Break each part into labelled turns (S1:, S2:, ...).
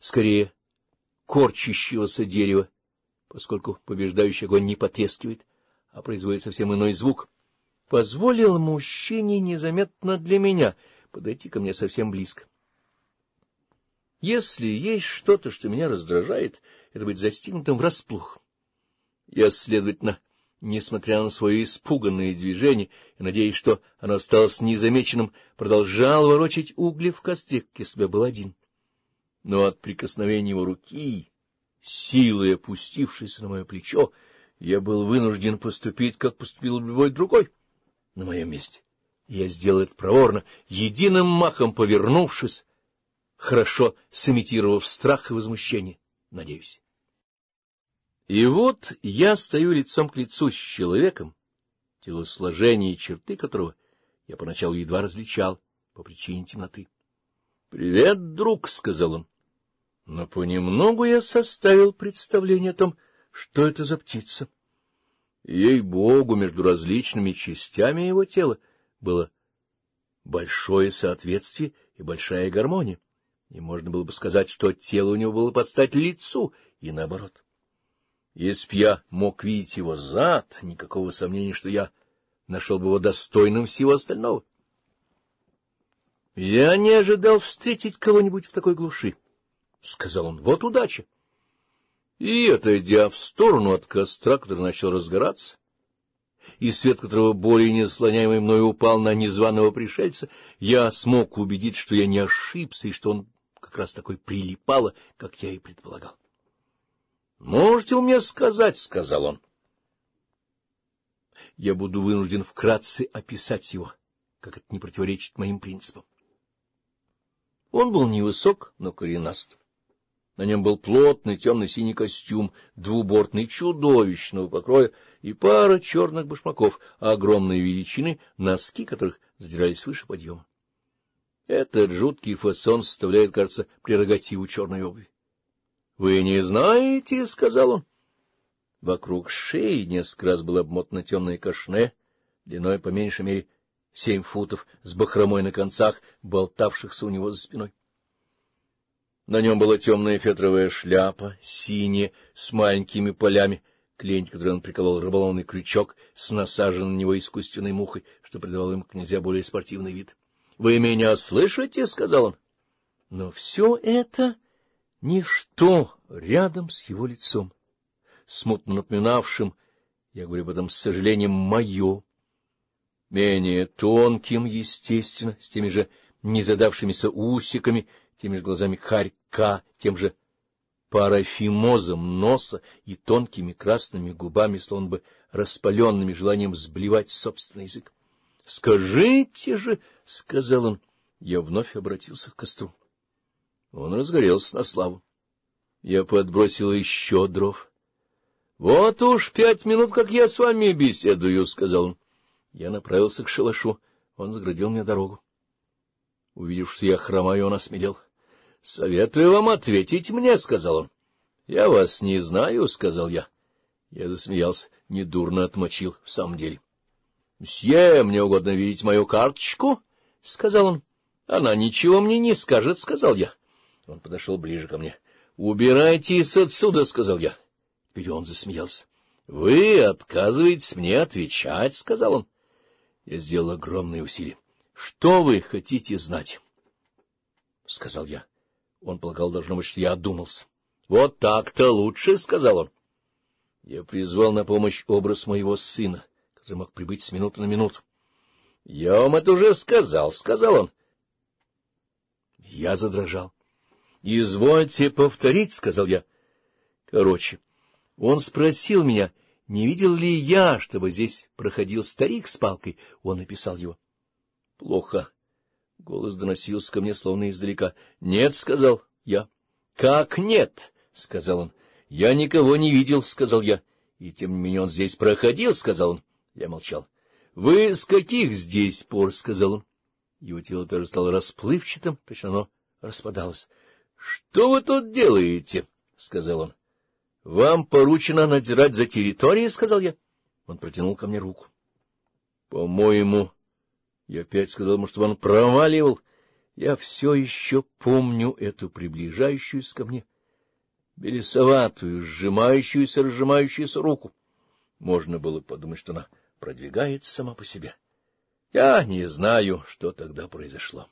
S1: скорее корчащегося дерева, поскольку побеждающий огонь не потрескивает, а производит совсем иной звук, позволил мужчине незаметно для меня подойти ко мне совсем близко. Если есть что-то, что меня раздражает, это быть застигнутым врасплох. Я, следовательно, несмотря на свои испуганные движения, и надеясь, что оно осталось незамеченным, продолжал ворочать угли в костре, если бы я был один но от прикосновения его руки, силы опустившейся на мое плечо, я был вынужден поступить, как поступил бы любой другой на моем месте. Я сделал это проворно, единым махом повернувшись, хорошо сымитировав страх и возмущение, надеюсь. И вот я стою лицом к лицу с человеком, телосложение и черты которого я поначалу едва различал по причине темноты. — Привет, друг, — сказал он но понемногу я составил представление о том, что это за птица. Ей-богу, между различными частями его тела было большое соответствие и большая гармония, и можно было бы сказать, что тело у него было под стать лицу, и наоборот. Если б я мог видеть его зад, никакого сомнения, что я нашел бы его достойным всего остального. Я не ожидал встретить кого-нибудь в такой глуши. — сказал он. — Вот удача. И, отойдя в сторону от костра, который начал разгораться, и свет которого более неслоняемый мной упал на незваного пришельца, я смог убедить, что я не ошибся и что он как раз такой прилипало, как я и предполагал. — Можете у меня сказать, — сказал он. Я буду вынужден вкратце описать его, как это не противоречит моим принципам. Он был невысок, но коренаст. На нем был плотный темно-синий костюм, двубортный чудовищного покроя и пара черных башмаков огромной величины, носки которых задирались выше подъема. Этот жуткий фасон составляет, кажется, прерогативу черной обуви. — Вы не знаете, — сказал он. Вокруг шеи несколько раз было обмотано темное кашне, длиной по меньшей мере семь футов, с бахромой на концах, болтавшихся у него за спиной. На нем была темная фетровая шляпа, синяя, с маленькими полями, к ленте, которой он приколол рыболовный крючок с насаженной на него искусственной мухой, что придавало ему князя более спортивный вид. — Вы меня слышите? — сказал он. Но все это ничто рядом с его лицом, смутно напоминавшим, я говорю об этом с сожалением, мое, менее тонким, естественно, с теми же незадавшимися усиками, теми же глазами хорька, тем же парафимозом носа и тонкими красными губами, словно бы распаленными желанием сблевать собственный язык. — Скажите же, — сказал он, я вновь обратился к костру. Он разгорелся на славу. Я подбросил еще дров. — Вот уж пять минут, как я с вами беседую, — сказал он. Я направился к шалашу. Он заградил мне дорогу. Увидев, что я хромаю, он осмелел. —— Советую вам ответить мне, — сказал он. — Я вас не знаю, — сказал я. Я засмеялся, недурно отмочил, в самом деле. — Мсье, мне угодно видеть мою карточку, — сказал он. — Она ничего мне не скажет, — сказал я. Он подошел ближе ко мне. — Убирайтесь отсюда, — сказал я. Теперь он засмеялся. — Вы отказываетесь мне отвечать, — сказал он. Я сделал огромные усилия. — Что вы хотите знать? — сказал я. Он полагал, должно быть, что я одумался. — Вот так-то лучше, — сказал он. Я призвал на помощь образ моего сына, который мог прибыть с минуты на минуту. — Я вам это уже сказал, — сказал он. Я задрожал. — Извольте повторить, — сказал я. Короче, он спросил меня, не видел ли я, чтобы здесь проходил старик с палкой. Он написал его. — Плохо. — голос доносился ко мне словно издалека. — Нет, — сказал я. — Как нет? — сказал он. — Я никого не видел, — сказал я. — И тем не менее он здесь проходил, — сказал он. Я молчал. — Вы с каких здесь пор? — сказал он. Его тело тоже стало расплывчатым, точно оно распадалось. — Что вы тут делаете? — сказал он. — Вам поручено надзирать за территорией, — сказал я. Он протянул ко мне руку. — По-моему... Я опять сказал ему, чтобы он проваливал. Я все еще помню эту приближающуюся ко мне, белесоватую, сжимающуюся, разжимающуюся руку. Можно было подумать, что она продвигается сама по себе. Я не знаю, что тогда произошло.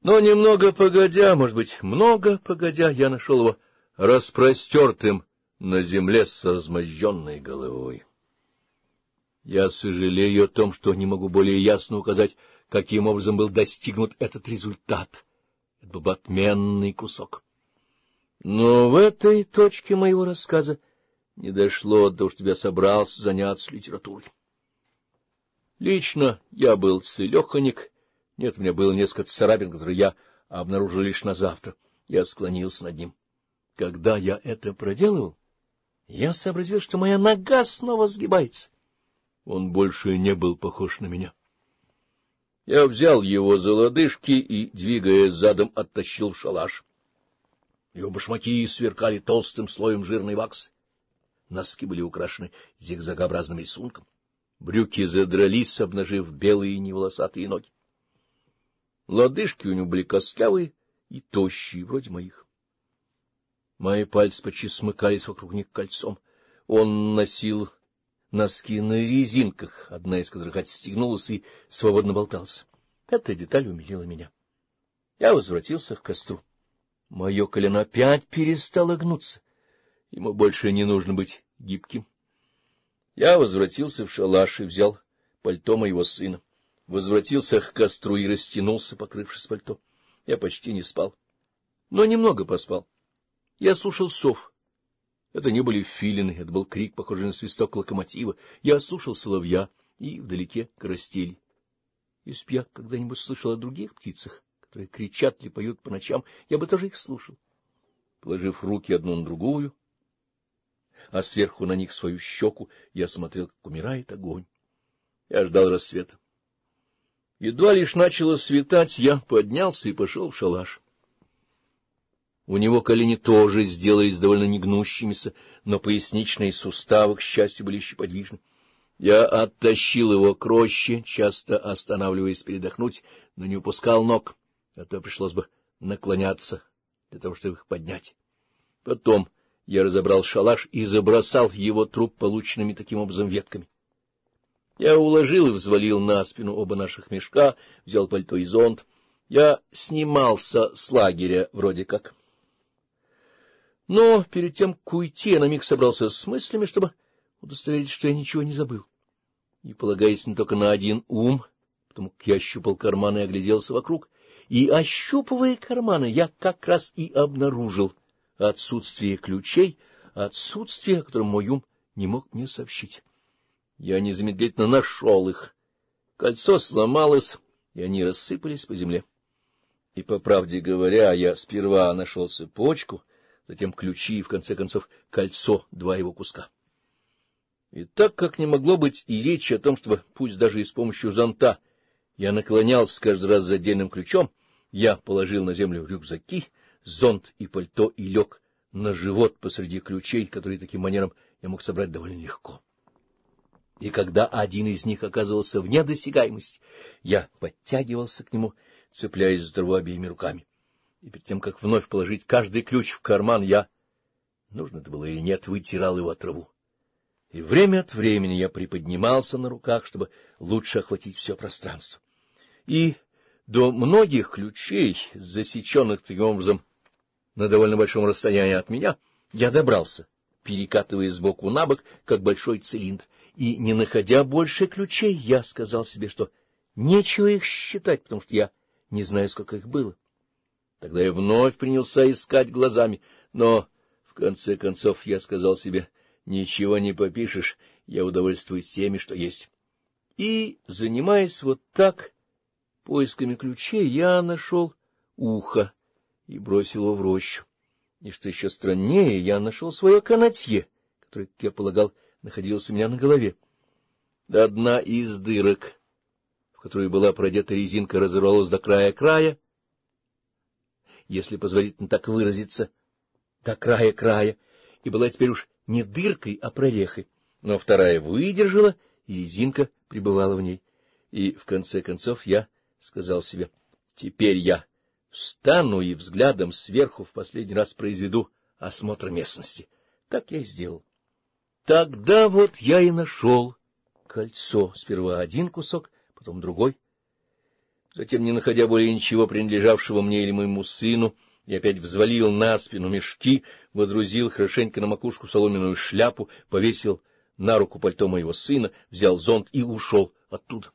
S1: Но немного погодя, может быть, много погодя, я нашел его распростертым на земле с размозженной головой. Я сожалею о том, что не могу более ясно указать, каким образом был достигнут этот результат. Это был отменный кусок. Но в этой точке моего рассказа не дошло до того, что я собрался заняться литературой. Лично я был целеханик. Нет, у меня было несколько царапин, которые я обнаружил лишь на завтра. Я склонился над ним. Когда я это проделывал, я сообразил, что моя нога снова сгибается. Он больше не был похож на меня. Я взял его за лодыжки и, двигая задом, оттащил в шалаш. Его башмаки сверкали толстым слоем жирной ваксы. Носки были украшены зигзагообразным рисунком. Брюки задрались, обнажив белые неволосатые ноги. Лодыжки у него были костлявые и тощие, вроде моих. Мои пальцы почти смыкались вокруг них кольцом. Он носил носки на резинках, одна из которых отстегнулась и свободно болтался. Эта деталь умилила меня. Я возвратился к костру. Мое колено опять перестало гнуться. Ему больше не нужно быть гибким. Я возвратился в шалаш и взял пальто моего сына. Возвратился к костру и растянулся, покрывшись пальто. Я почти не спал, но немного поспал. Я слушал сов это не были филины, это был крик, похожий на свисток локомотива. Я слушал соловья и вдалеке карастели. Если б я когда-нибудь слышал о других птицах, которые кричат или поют по ночам, я бы тоже их слушал. Положив руки одну на другую, а сверху на них свою щеку, я смотрел, как умирает огонь. Я ждал рассвета. Едва лишь начало светать, я поднялся и пошел в шалаш. У него колени тоже сделались довольно негнущимися, но поясничные суставы, к счастью, были еще подвижны. Я оттащил его к роще, часто останавливаясь передохнуть, но не упускал ног, а то пришлось бы наклоняться для того, чтобы их поднять. Потом я разобрал шалаш и забросал его труп полученными таким образом ветками. Я уложил и взвалил на спину оба наших мешка, взял пальто и зонт. Я снимался с лагеря вроде как но перед тем, как уйти, я на миг собрался с мыслями, чтобы удостоверить, что я ничего не забыл. И полагаясь не только на один ум, потому как я ощупал карманы и огляделся вокруг, и, ощупывая карманы, я как раз и обнаружил отсутствие ключей, отсутствие, о котором мой ум не мог мне сообщить. Я незамедлительно нашел их. Кольцо сломалось, и они рассыпались по земле. И, по правде говоря, я сперва нашел цепочку — затем ключи и, в конце концов, кольцо, два его куска. И так как не могло быть и речи о том, чтобы, пусть даже и с помощью зонта, я наклонялся каждый раз за отдельным ключом, я положил на землю рюкзаки, зонт и пальто и лег на живот посреди ключей, которые таким манером я мог собрать довольно легко. И когда один из них оказывался вне досягаемости, я подтягивался к нему, цепляясь за траву обеими руками и перед тем, как вновь положить каждый ключ в карман, я, нужно это было или нет, вытирал его траву. И время от времени я приподнимался на руках, чтобы лучше охватить все пространство. И до многих ключей, засеченных таким образом на довольно большом расстоянии от меня, я добрался, перекатываясь сбоку на бок, как большой цилиндр. И, не находя больше ключей, я сказал себе, что нечего их считать, потому что я не знаю, сколько их было. Тогда я вновь принялся искать глазами, но, в конце концов, я сказал себе, ничего не попишешь, я удовольствуюсь теми, что есть. И, занимаясь вот так поисками ключей, я нашел ухо и бросил его в рощу. И, что еще страннее, я нашел свое канатье, которое, как я полагал, находилось у меня на голове. Одна из дырок, в которой была продета резинка, разорвалась до края края, если позволит мне так выразиться, до края края, и была теперь уж не дыркой, а прорехой. Но вторая выдержала, и резинка пребывала в ней. И, в конце концов, я сказал себе, теперь я встану и взглядом сверху в последний раз произведу осмотр местности. Так я и сделал. Тогда вот я и нашел кольцо. Сперва один кусок, потом другой. Затем, не находя более ничего принадлежавшего мне или моему сыну, я опять взвалил на спину мешки, водрузил хорошенько на макушку соломенную шляпу, повесил на руку пальто моего сына, взял зонт и ушел оттуда.